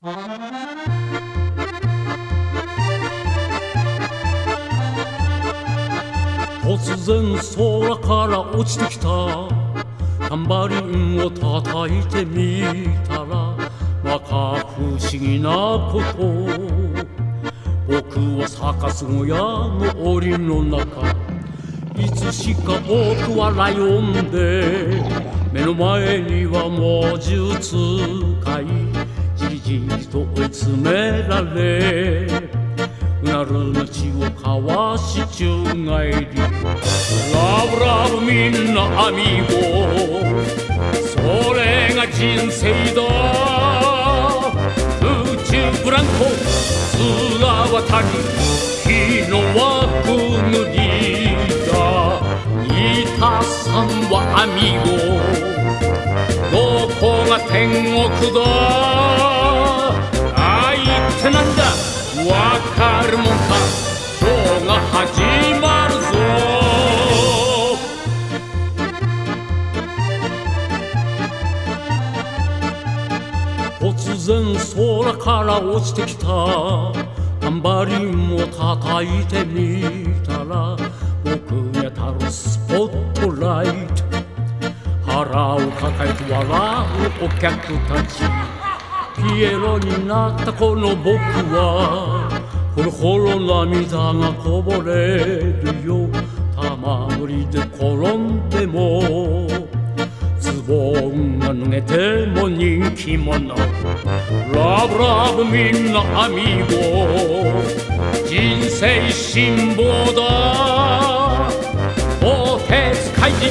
突然空から落ちてきた。タンバリンを叩いてみたらまか不思議なこと。僕はサカス小屋の檻の中。いつしか僕はライオンで目の前には魔術界。と追い詰められうなる道をかわし宙返り。ラブラブみんなアミゴそれが人生だ。宇宙ブランコ砂渡り火の枠塗りだ。板さんはアミゴどこが天国だ？なんだ？わかるもんか。今日が始まるぞ。突然空から落ちてきた。タンバリンを叩いてみたら僕に当たるスポットライト。腹を抱えて笑うお客たち。ピエロになったこの僕はほろほろ涙がこぼれるよ。玉乗りで転んでもズボンが脱げても人気者。ラブラブみんなアミゴ人生辛抱だ。オテス怪人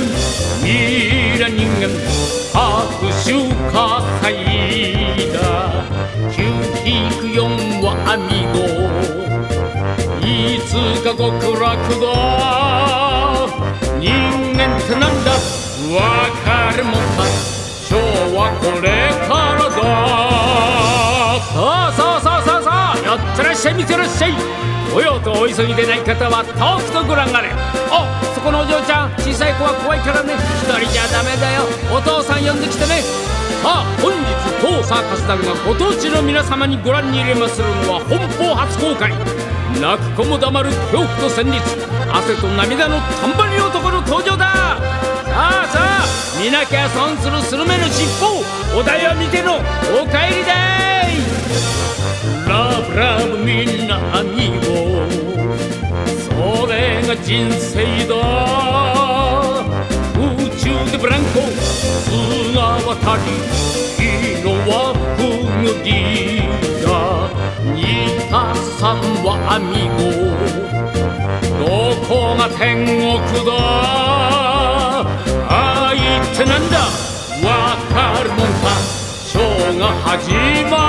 ミイラ人間拍手喝采アミゴいつか極楽だ人間ってなんだ？わかるもんか今日はこれからだ。さあさあさあさあさあやってらっしゃい見てらっしゃい。およとお急ぎでない方は遠くとご覧あれ。あそこのお嬢ちゃん小さい子は怖いからね。一人じゃダメだよ。お父さん呼んできてね。さあ本日当サーカス団がご当地の皆様にご覧に入れまするのは本邦初公開。泣く子も黙る恐怖と戦慄。汗と涙のタンバリン男の登場だ。さあさあ見なきゃ損するスルメの尻尾。お題を見てのお帰りだい。ラブラブみんなアミゴそれが人生だ。スブランコ。砂渡り火の枠脱ぎだ。新田さんはアミゴどこが天国だ。愛ってなんだ。わかるもんか。ショーが始まる。